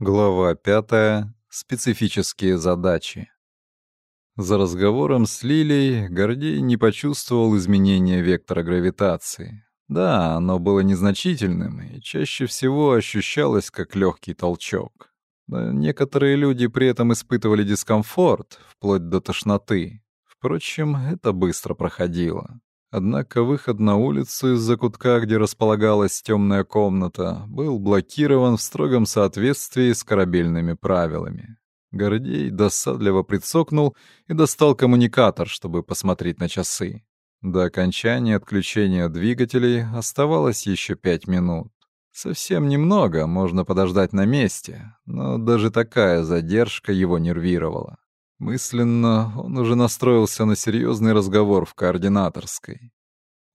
Глава пятая. Специфические задачи. За разговором с Лилей Гордей не почувствовал изменения вектора гравитации. Да, оно было незначительным и чаще всего ощущалось как легкий толчок. Но некоторые люди при этом испытывали дискомфорт, вплоть до тошноты. Впрочем, это быстро проходило. Однако выход на улицу из закутка, где располагалась темная комната, был блокирован в строгом соответствии с корабельными правилами. Гордей досадливо прицокнул и достал коммуникатор, чтобы посмотреть на часы. До окончания отключения двигателей оставалось еще пять минут. Совсем немного, можно подождать на месте, но даже такая задержка его нервировала. Мысленно он уже настроился на серьезный разговор в координаторской.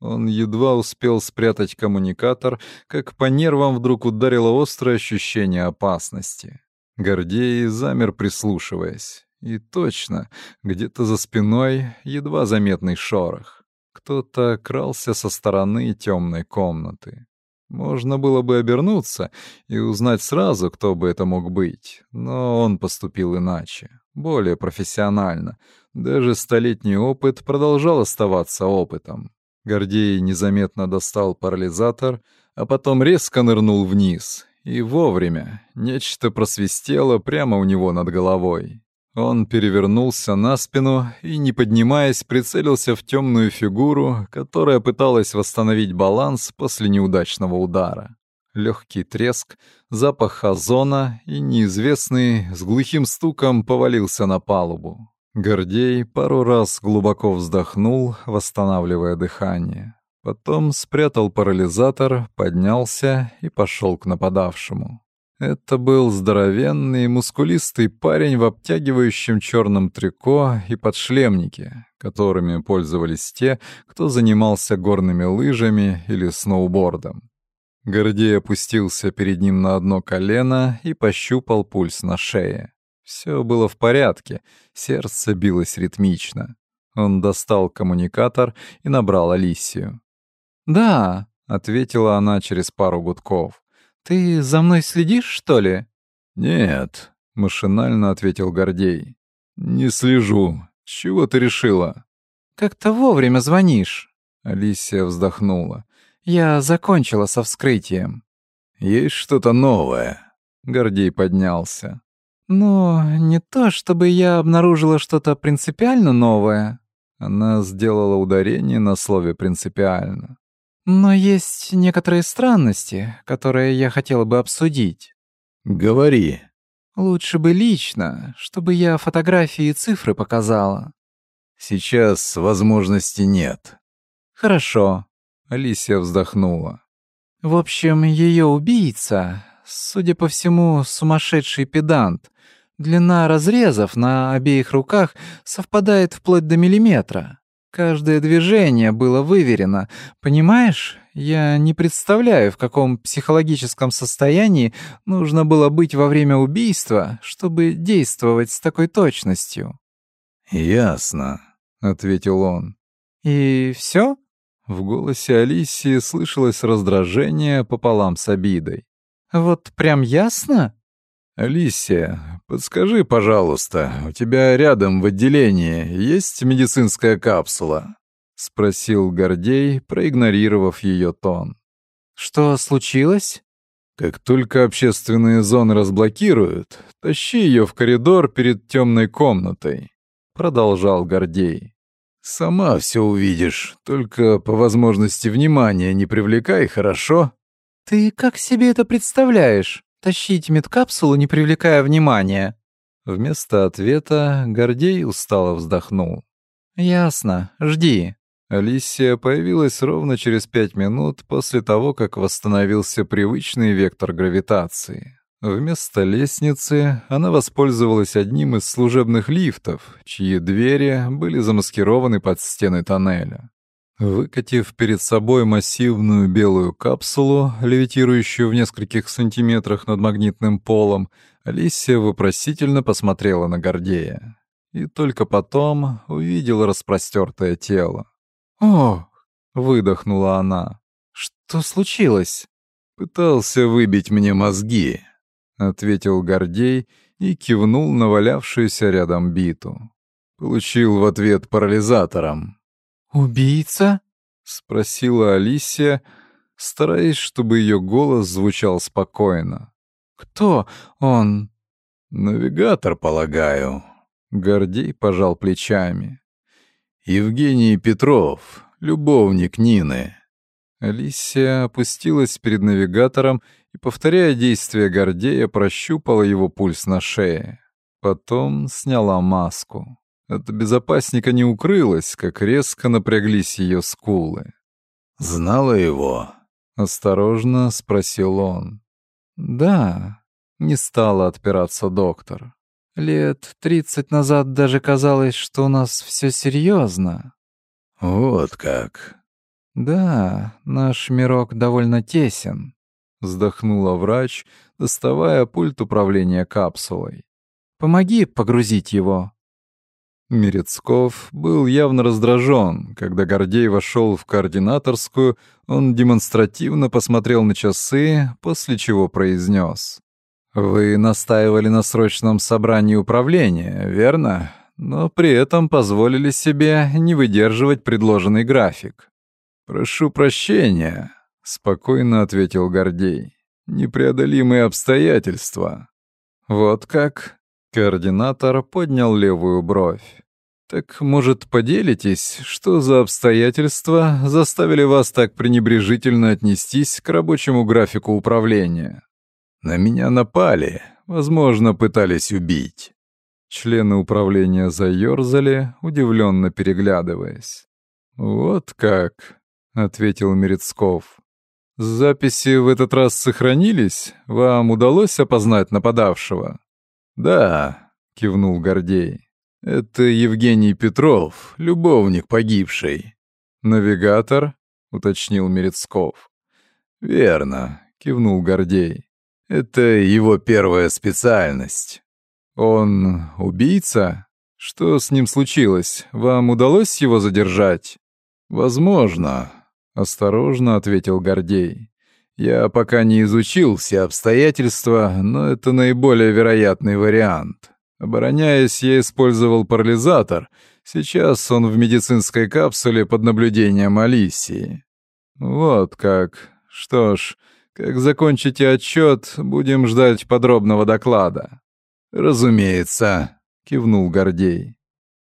Он едва успел спрятать коммуникатор, как по нервам вдруг ударило острое ощущение опасности. Гордей замер, прислушиваясь. И точно, где-то за спиной едва заметный шорох. Кто-то крался со стороны темной комнаты. Можно было бы обернуться и узнать сразу, кто бы это мог быть, но он поступил иначе более профессионально. Даже столетний опыт продолжал оставаться опытом. Гордей незаметно достал парализатор, а потом резко нырнул вниз. И вовремя нечто просвистело прямо у него над головой. Он перевернулся на спину и, не поднимаясь, прицелился в темную фигуру, которая пыталась восстановить баланс после неудачного удара легкий треск, запах озона и неизвестный с глухим стуком повалился на палубу. Гордей пару раз глубоко вздохнул, восстанавливая дыхание. Потом спрятал парализатор, поднялся и пошел к нападавшему. Это был здоровенный, мускулистый парень в обтягивающем черном трико и подшлемнике, которыми пользовались те, кто занимался горными лыжами или сноубордом. Гордей опустился перед ним на одно колено и пощупал пульс на шее. Все было в порядке, сердце билось ритмично. Он достал коммуникатор и набрал Алисию. «Да», — ответила она через пару гудков. «Ты за мной следишь, что ли?» «Нет», — машинально ответил Гордей. «Не слежу. чего ты решила?» «Как-то вовремя звонишь», — Алисия вздохнула. Я закончила со вскрытием. Есть что-то новое. Гордей поднялся. Но не то, чтобы я обнаружила что-то принципиально новое. Она сделала ударение на слове «принципиально». Но есть некоторые странности, которые я хотела бы обсудить. Говори. Лучше бы лично, чтобы я фотографии и цифры показала. Сейчас возможности нет. Хорошо. Алисия вздохнула. В общем, ее убийца, судя по всему, сумасшедший педант. Длина разрезов на обеих руках совпадает вплоть до миллиметра. Каждое движение было выверено. Понимаешь, я не представляю, в каком психологическом состоянии нужно было быть во время убийства, чтобы действовать с такой точностью. «Ясно», — ответил он. «И все? В голосе Алисии слышалось раздражение пополам с обидой. «Вот прям ясно?» «Алисия, подскажи, пожалуйста, у тебя рядом в отделении есть медицинская капсула?» — спросил Гордей, проигнорировав ее тон. «Что случилось?» «Как только общественные зоны разблокируют, тащи ее в коридор перед темной комнатой», — продолжал Гордей. «Сама все увидишь, только по возможности внимания не привлекай, хорошо?» «Ты как себе это представляешь? Тащить медкапсулу, не привлекая внимания?» Вместо ответа Гордей устало вздохнул. «Ясно. Жди». Алисия появилась ровно через пять минут после того, как восстановился привычный вектор гравитации. Вместо лестницы она воспользовалась одним из служебных лифтов, чьи двери были замаскированы под стены тоннеля. Выкатив перед собой массивную белую капсулу, левитирующую в нескольких сантиметрах над магнитным полом, Алисия вопросительно посмотрела на Гордея. И только потом увидела распростертое тело. «О!» — выдохнула она. «Что случилось?» «Пытался выбить мне мозги», — ответил Гордей и кивнул на валявшуюся рядом биту. Получил в ответ парализатором. «Убийца?» — спросила Алисия, стараясь, чтобы ее голос звучал спокойно. «Кто он?» «Навигатор, полагаю». Гордей пожал плечами. «Евгений Петров, любовник Нины». Алисия опустилась перед навигатором и, повторяя действия Гордея, прощупала его пульс на шее. Потом сняла маску. От безопасника не укрылась, как резко напряглись ее скулы. «Знала его?» — осторожно спросил он. «Да», — не стала отпираться доктор. «Лет тридцать назад даже казалось, что у нас все серьезно. «Вот как!» «Да, наш мирок довольно тесен», — вздохнула врач, доставая пульт управления капсулой. «Помоги погрузить его». Мерецков был явно раздражен. Когда Гордей вошел в координаторскую, он демонстративно посмотрел на часы, после чего произнес. «Вы настаивали на срочном собрании управления, верно? Но при этом позволили себе не выдерживать предложенный график». «Прошу прощения», — спокойно ответил Гордей. «Непреодолимые обстоятельства». «Вот как?» Координатор поднял левую бровь. «Так, может, поделитесь, что за обстоятельства заставили вас так пренебрежительно отнестись к рабочему графику управления?» «На меня напали, возможно, пытались убить». Члены управления заёрзали, удивленно переглядываясь. «Вот как», — ответил Мерецков. «Записи в этот раз сохранились? Вам удалось опознать нападавшего?» «Да», — кивнул Гордей. «Это Евгений Петров, любовник погибшей». «Навигатор?» — уточнил Мерецков. «Верно», — кивнул Гордей. «Это его первая специальность». «Он убийца? Что с ним случилось? Вам удалось его задержать?» «Возможно», — осторожно ответил Гордей. Я пока не изучил все обстоятельства, но это наиболее вероятный вариант. Обороняясь, я использовал парализатор. Сейчас он в медицинской капсуле под наблюдением Алисии. Вот как. Что ж, как закончите отчет, будем ждать подробного доклада. Разумеется, кивнул Гордей.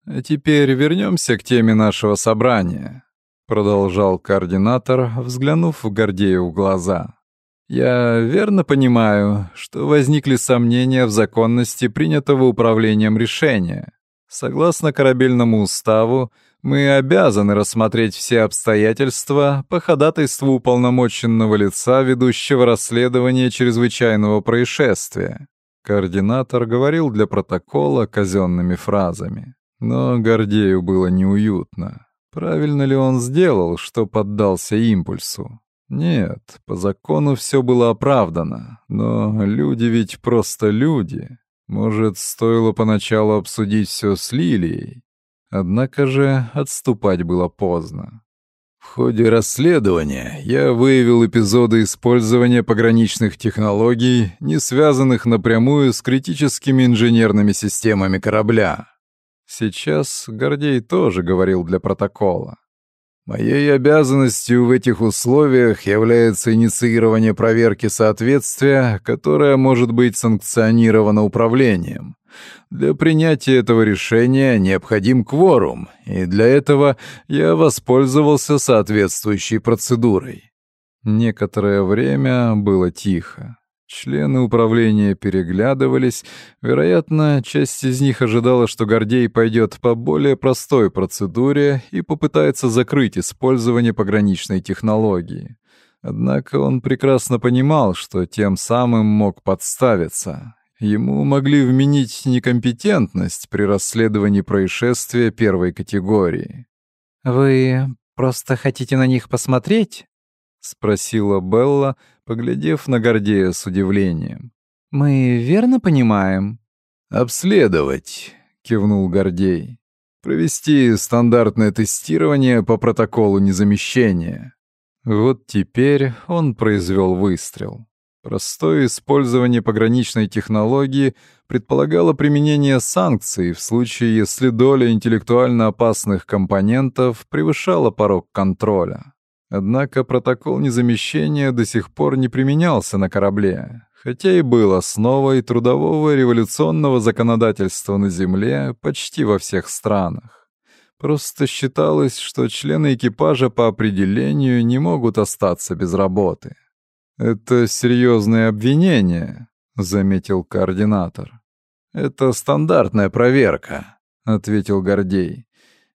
А теперь вернемся к теме нашего собрания продолжал координатор, взглянув в Гордею в глаза. Я верно понимаю, что возникли сомнения в законности принятого управлением решения. Согласно корабельному уставу, мы обязаны рассмотреть все обстоятельства по ходатайству уполномоченного лица, ведущего расследование чрезвычайного происшествия. Координатор говорил для протокола казенными фразами. Но Гордею было неуютно. Правильно ли он сделал, что поддался импульсу? Нет, по закону все было оправдано, но люди ведь просто люди. Может, стоило поначалу обсудить все с Лилией? Однако же отступать было поздно. В ходе расследования я выявил эпизоды использования пограничных технологий, не связанных напрямую с критическими инженерными системами корабля. Сейчас Гордей тоже говорил для протокола. Моей обязанностью в этих условиях является инициирование проверки соответствия, которая может быть санкционирована управлением. Для принятия этого решения необходим кворум, и для этого я воспользовался соответствующей процедурой. Некоторое время было тихо. Члены управления переглядывались. Вероятно, часть из них ожидала, что Гордей пойдет по более простой процедуре и попытается закрыть использование пограничной технологии. Однако он прекрасно понимал, что тем самым мог подставиться. Ему могли вменить некомпетентность при расследовании происшествия первой категории. «Вы просто хотите на них посмотреть?» — спросила Белла, поглядев на Гордея с удивлением. «Мы верно понимаем?» «Обследовать», — кивнул Гордей. «Провести стандартное тестирование по протоколу незамещения». Вот теперь он произвел выстрел. Простое использование пограничной технологии предполагало применение санкций в случае, если доля интеллектуально опасных компонентов превышала порог контроля. Однако протокол незамещения до сих пор не применялся на корабле, хотя и был основой трудового революционного законодательства на Земле почти во всех странах. Просто считалось, что члены экипажа по определению не могут остаться без работы. «Это серьезное обвинение», — заметил координатор. «Это стандартная проверка», — ответил Гордей.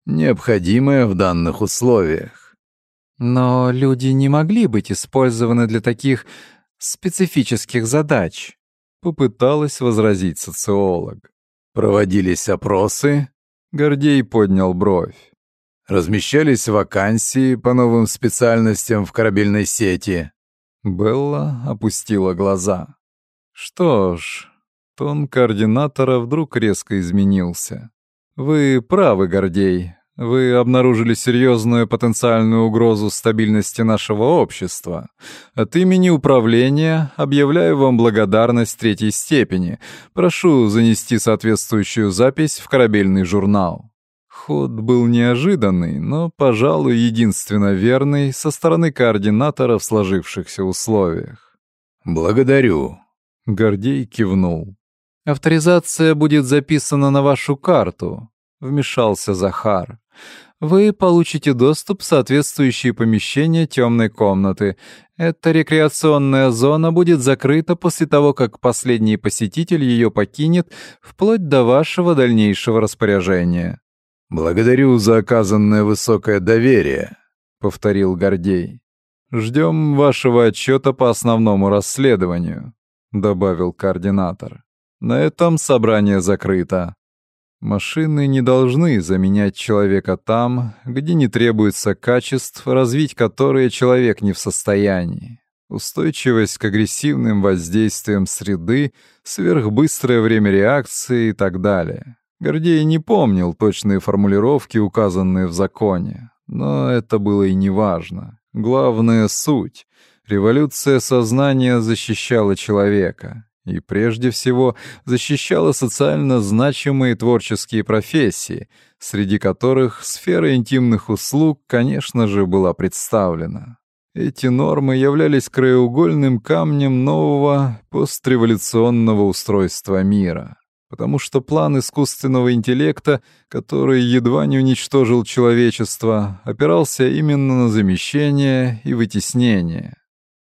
«Необходимая в данных условиях». «Но люди не могли быть использованы для таких специфических задач», — попыталась возразить социолог. «Проводились опросы?» — Гордей поднял бровь. «Размещались вакансии по новым специальностям в корабельной сети?» Белла опустила глаза. Что ж, тон координатора вдруг резко изменился. Вы правы, Гордей. Вы обнаружили серьезную потенциальную угрозу стабильности нашего общества. От имени управления объявляю вам благодарность третьей степени. Прошу занести соответствующую запись в корабельный журнал. Ход был неожиданный, но, пожалуй, единственно верный со стороны координатора в сложившихся условиях. «Благодарю», — Гордей кивнул. «Авторизация будет записана на вашу карту», — вмешался Захар. «Вы получите доступ в соответствующие помещения темной комнаты. Эта рекреационная зона будет закрыта после того, как последний посетитель ее покинет, вплоть до вашего дальнейшего распоряжения». «Благодарю за оказанное высокое доверие», — повторил Гордей. «Ждем вашего отчета по основному расследованию», — добавил координатор. «На этом собрание закрыто. Машины не должны заменять человека там, где не требуется качеств, развить которые человек не в состоянии. Устойчивость к агрессивным воздействиям среды, сверхбыстрое время реакции и так далее. Гордей не помнил точные формулировки, указанные в законе, но это было и не важно. Главная суть. Революция сознания защищала человека. И прежде всего защищала социально значимые творческие профессии, среди которых сфера интимных услуг, конечно же, была представлена. Эти нормы являлись краеугольным камнем нового постреволюционного устройства мира потому что план искусственного интеллекта, который едва не уничтожил человечество, опирался именно на замещение и вытеснение.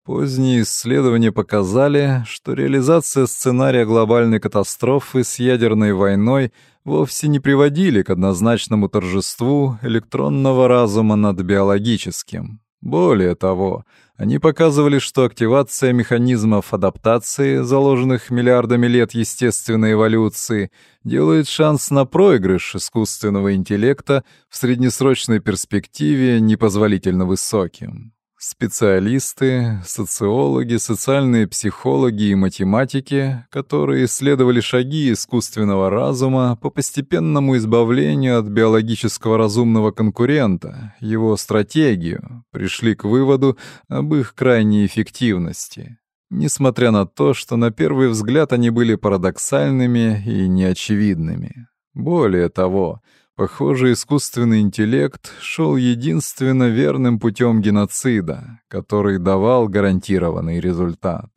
Поздние исследования показали, что реализация сценария глобальной катастрофы с ядерной войной вовсе не приводили к однозначному торжеству электронного разума над биологическим. Более того, они показывали, что активация механизмов адаптации, заложенных миллиардами лет естественной эволюции, делает шанс на проигрыш искусственного интеллекта в среднесрочной перспективе непозволительно высоким. Специалисты, социологи, социальные психологи и математики, которые исследовали шаги искусственного разума по постепенному избавлению от биологического разумного конкурента, его стратегию, пришли к выводу об их крайней эффективности. Несмотря на то, что на первый взгляд они были парадоксальными и неочевидными. Более того, Похоже, искусственный интеллект шел единственно верным путем геноцида, который давал гарантированный результат.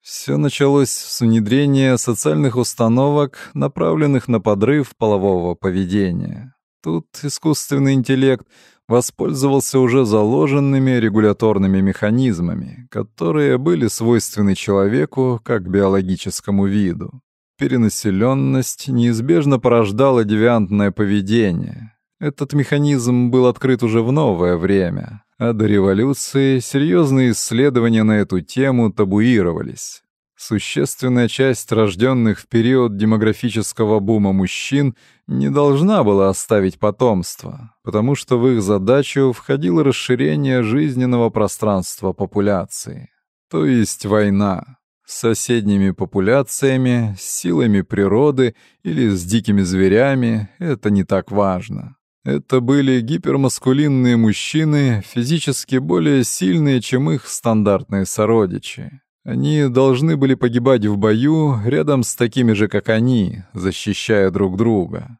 Все началось с внедрения социальных установок, направленных на подрыв полового поведения. Тут искусственный интеллект воспользовался уже заложенными регуляторными механизмами, которые были свойственны человеку как биологическому виду. Перенаселенность неизбежно порождала девиантное поведение. Этот механизм был открыт уже в новое время, а до революции серьезные исследования на эту тему табуировались. Существенная часть рожденных в период демографического бума мужчин не должна была оставить потомство, потому что в их задачу входило расширение жизненного пространства популяции, то есть война с соседними популяциями, с силами природы или с дикими зверями, это не так важно. Это были гипермаскулинные мужчины, физически более сильные, чем их стандартные сородичи. Они должны были погибать в бою рядом с такими же, как они, защищая друг друга.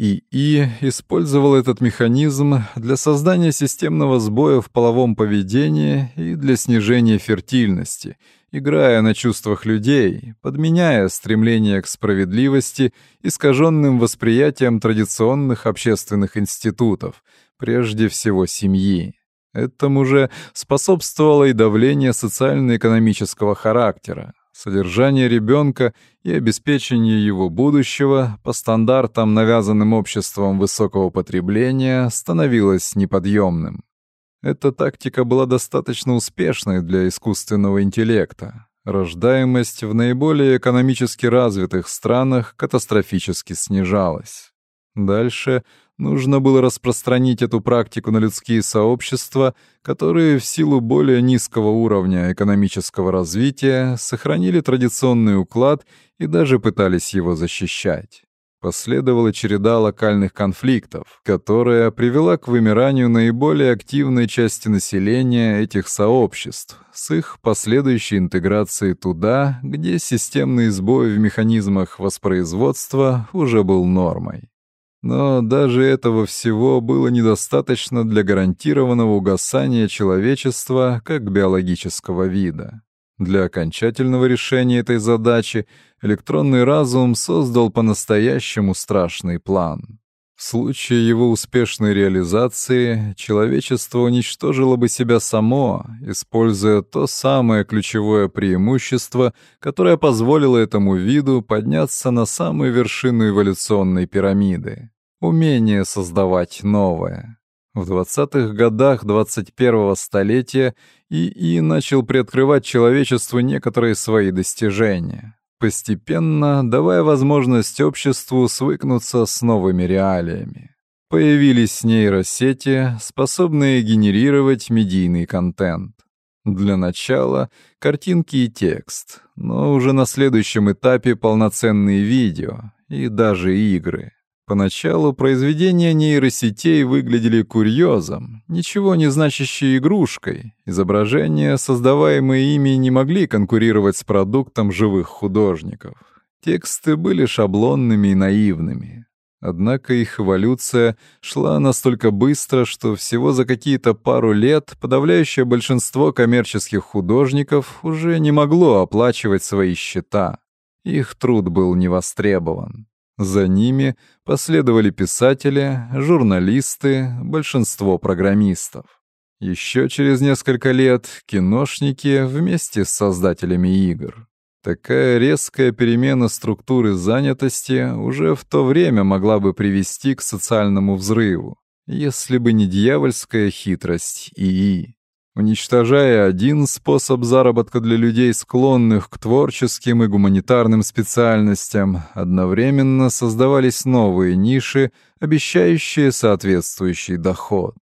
ИИ использовал этот механизм для создания системного сбоя в половом поведении и для снижения фертильности, играя на чувствах людей, подменяя стремление к справедливости искаженным восприятием традиционных общественных институтов, прежде всего семьи. Этому же способствовало и давление социально-экономического характера, Содержание ребенка и обеспечение его будущего по стандартам, навязанным обществом высокого потребления, становилось неподъемным. Эта тактика была достаточно успешной для искусственного интеллекта. Рождаемость в наиболее экономически развитых странах катастрофически снижалась. Дальше Нужно было распространить эту практику на людские сообщества, которые в силу более низкого уровня экономического развития сохранили традиционный уклад и даже пытались его защищать. Последовала череда локальных конфликтов, которая привела к вымиранию наиболее активной части населения этих сообществ с их последующей интеграцией туда, где системный сбой в механизмах воспроизводства уже был нормой. Но даже этого всего было недостаточно для гарантированного угасания человечества как биологического вида. Для окончательного решения этой задачи электронный разум создал по-настоящему страшный план. В случае его успешной реализации человечество уничтожило бы себя само, используя то самое ключевое преимущество, которое позволило этому виду подняться на самую вершину эволюционной пирамиды — умение создавать новое. В 20-х годах 21-го столетия ИИ начал приоткрывать человечеству некоторые свои достижения постепенно давая возможность обществу свыкнуться с новыми реалиями. Появились нейросети, способные генерировать медийный контент. Для начала — картинки и текст, но уже на следующем этапе полноценные видео и даже игры — Поначалу произведения нейросетей выглядели курьезом, ничего не значащей игрушкой. Изображения, создаваемые ими, не могли конкурировать с продуктом живых художников. Тексты были шаблонными и наивными. Однако их эволюция шла настолько быстро, что всего за какие-то пару лет подавляющее большинство коммерческих художников уже не могло оплачивать свои счета. Их труд был не востребован. За ними последовали писатели, журналисты, большинство программистов. Еще через несколько лет киношники вместе с создателями игр. Такая резкая перемена структуры занятости уже в то время могла бы привести к социальному взрыву, если бы не дьявольская хитрость ИИ. Уничтожая один способ заработка для людей, склонных к творческим и гуманитарным специальностям, одновременно создавались новые ниши, обещающие соответствующий доход.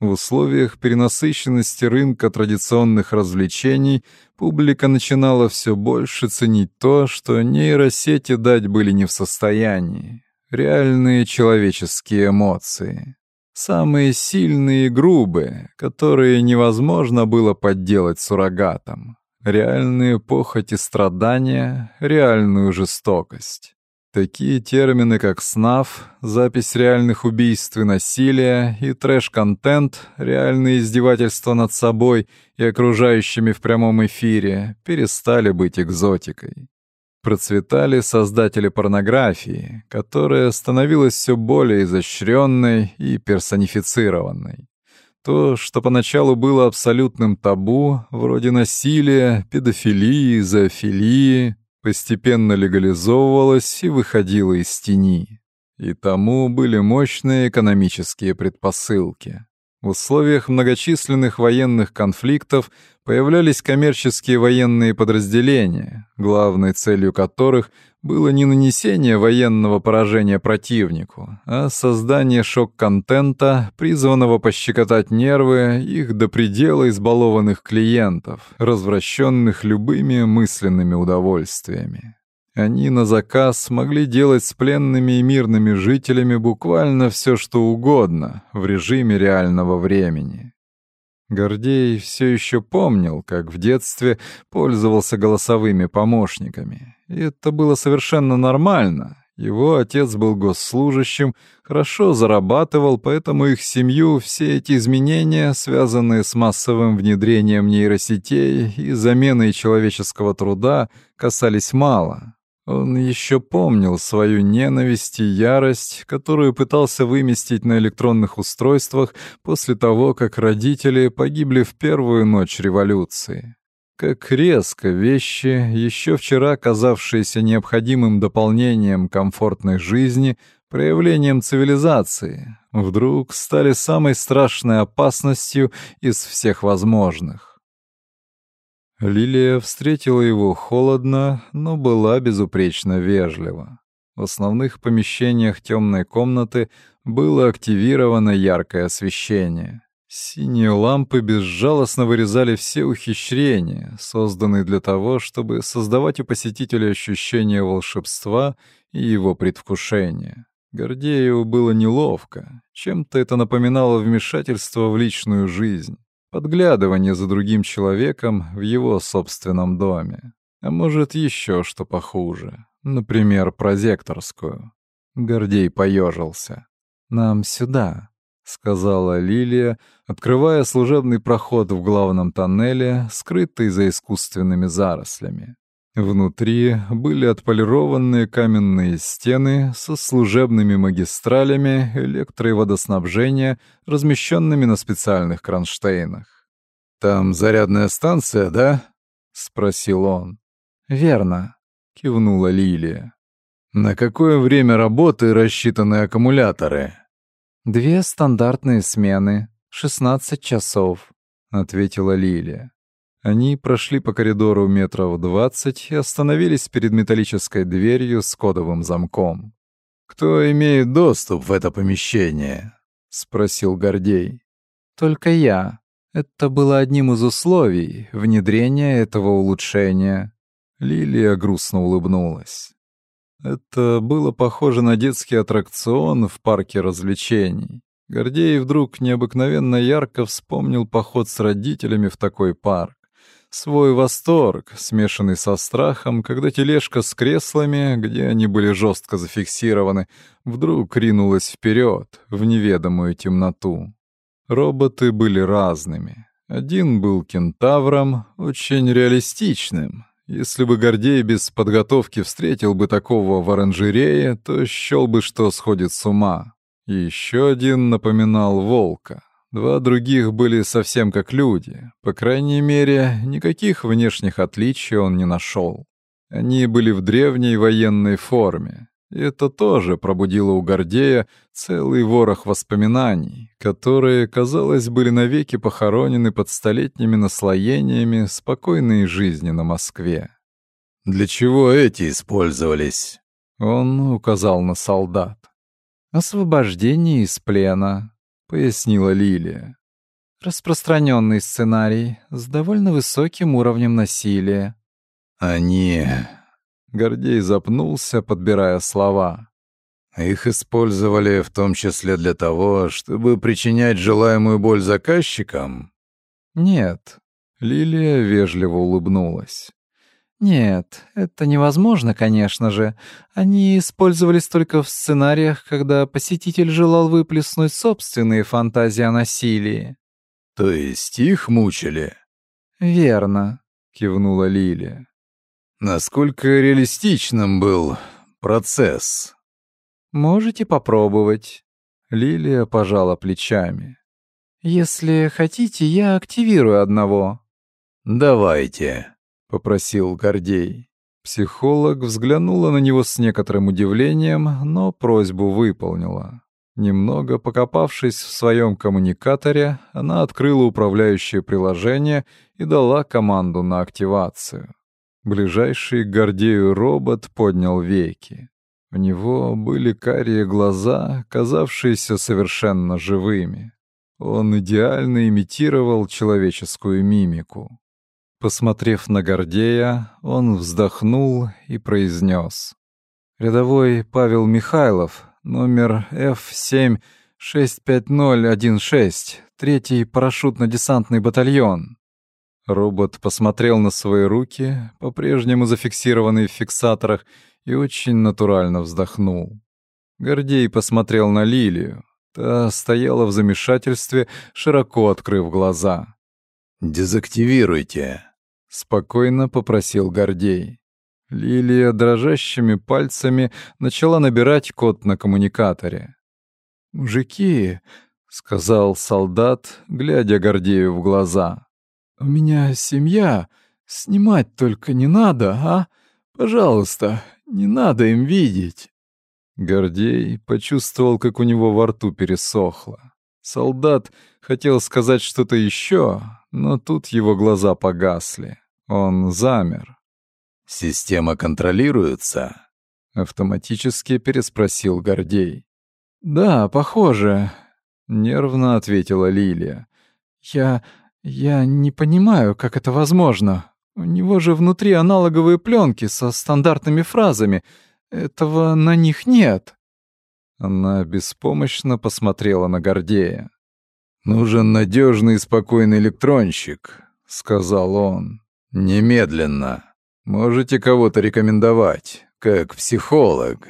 В условиях перенасыщенности рынка традиционных развлечений публика начинала все больше ценить то, что нейросети дать были не в состоянии. Реальные человеческие эмоции. Самые сильные и грубые, которые невозможно было подделать суррогатом. Реальные похоти страдания, реальную жестокость. Такие термины, как СНАФ, запись реальных убийств и насилия, и трэш-контент, реальные издевательства над собой и окружающими в прямом эфире, перестали быть экзотикой. Процветали создатели порнографии, которая становилась все более изощренной и персонифицированной. То, что поначалу было абсолютным табу, вроде насилия, педофилии, зоофилии, постепенно легализовывалось и выходило из тени. И тому были мощные экономические предпосылки. В условиях многочисленных военных конфликтов появлялись коммерческие военные подразделения, главной целью которых было не нанесение военного поражения противнику, а создание шок-контента, призванного пощекотать нервы их до предела избалованных клиентов, развращенных любыми мысленными удовольствиями. Они на заказ могли делать с пленными и мирными жителями буквально все, что угодно в режиме реального времени. Гордей все еще помнил, как в детстве пользовался голосовыми помощниками. И это было совершенно нормально. Его отец был госслужащим, хорошо зарабатывал, поэтому их семью все эти изменения, связанные с массовым внедрением нейросетей и заменой человеческого труда, касались мало. Он еще помнил свою ненависть и ярость, которую пытался выместить на электронных устройствах после того, как родители погибли в первую ночь революции. Как резко вещи, еще вчера казавшиеся необходимым дополнением комфортной жизни, проявлением цивилизации, вдруг стали самой страшной опасностью из всех возможных. Лилия встретила его холодно, но была безупречно вежлива. В основных помещениях темной комнаты было активировано яркое освещение. Синие лампы безжалостно вырезали все ухищрения, созданные для того, чтобы создавать у посетителя ощущение волшебства и его предвкушения. Гордееву было неловко. Чем-то это напоминало вмешательство в личную жизнь подглядывание за другим человеком в его собственном доме. А может, еще что похуже. Например, прозекторскую. Гордей поежился. «Нам сюда», — сказала Лилия, открывая служебный проход в главном тоннеле, скрытый за искусственными зарослями. Внутри были отполированные каменные стены со служебными магистралями электро- и водоснабжения, размещенными на специальных кронштейнах. «Там зарядная станция, да?» — спросил он. «Верно», — кивнула Лилия. «На какое время работы рассчитаны аккумуляторы?» «Две стандартные смены, 16 часов», — ответила Лилия. Они прошли по коридору метров двадцать и остановились перед металлической дверью с кодовым замком. «Кто имеет доступ в это помещение?» — спросил Гордей. «Только я. Это было одним из условий внедрения этого улучшения». Лилия грустно улыбнулась. Это было похоже на детский аттракцион в парке развлечений. Гордей вдруг необыкновенно ярко вспомнил поход с родителями в такой парк свой восторг, смешанный со страхом, когда тележка с креслами, где они были жестко зафиксированы, вдруг ринулась вперед в неведомую темноту. Роботы были разными. Один был кентавром, очень реалистичным. Если бы Гордей без подготовки встретил бы такого в оранжерее, то счел бы, что сходит с ума. Еще один напоминал волка, Два других были совсем как люди. По крайней мере, никаких внешних отличий он не нашел. Они были в древней военной форме. И это тоже пробудило у Гордея целый ворох воспоминаний, которые, казалось, были навеки похоронены под столетними наслоениями спокойной жизни на Москве. «Для чего эти использовались?» Он указал на солдат. «Освобождение из плена, — пояснила Лилия. «Распространенный сценарий с довольно высоким уровнем насилия». «Они...» — Гордей запнулся, подбирая слова. «Их использовали в том числе для того, чтобы причинять желаемую боль заказчикам?» «Нет». Лилия вежливо улыбнулась. Нет, это невозможно, конечно же. Они использовались только в сценариях, когда посетитель желал выплеснуть собственные фантазии о насилии. То есть их мучили? Верно, кивнула Лилия. Насколько реалистичным был процесс? Можете попробовать. Лилия пожала плечами. Если хотите, я активирую одного. Давайте попросил Гордей. Психолог взглянула на него с некоторым удивлением, но просьбу выполнила. Немного покопавшись в своем коммуникаторе, она открыла управляющее приложение и дала команду на активацию. Ближайший к Гордею робот поднял веки. У него были карие глаза, казавшиеся совершенно живыми. Он идеально имитировал человеческую мимику. Посмотрев на Гордея, он вздохнул и произнес. «Рядовой Павел Михайлов, номер F7-65016, третий парашютно-десантный батальон». Робот посмотрел на свои руки, по-прежнему зафиксированные в фиксаторах, и очень натурально вздохнул. Гордей посмотрел на Лилию. Та стояла в замешательстве, широко открыв глаза. «Дезактивируйте», — спокойно попросил Гордей. Лилия дрожащими пальцами начала набирать код на коммуникаторе. «Мужики», — сказал солдат, глядя Гордею в глаза, — «у меня семья, снимать только не надо, а? Пожалуйста, не надо им видеть». Гордей почувствовал, как у него во рту пересохло. Солдат хотел сказать что-то еще, но тут его глаза погасли. Он замер. «Система контролируется?» — автоматически переспросил Гордей. «Да, похоже», — нервно ответила Лилия. «Я... я не понимаю, как это возможно. У него же внутри аналоговые пленки со стандартными фразами. Этого на них нет». Она беспомощно посмотрела на Гордея. «Нужен надежный и спокойный электронщик», — сказал он. «Немедленно. Можете кого-то рекомендовать, как психолог».